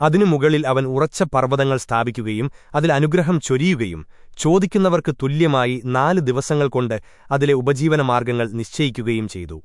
അതിനു മുകളിൽ അവൻ ഉറച്ച പർവതങ്ങൾ സ്ഥാപിക്കുകയും അതിൽ അനുഗ്രഹം ചൊരിയുകയും ചോദിക്കുന്നവർക്ക് തുല്യമായി നാല് ദിവസങ്ങൾ കൊണ്ട് അതിലെ ഉപജീവനമാർഗങ്ങൾ നിശ്ചയിക്കുകയും ചെയ്തു.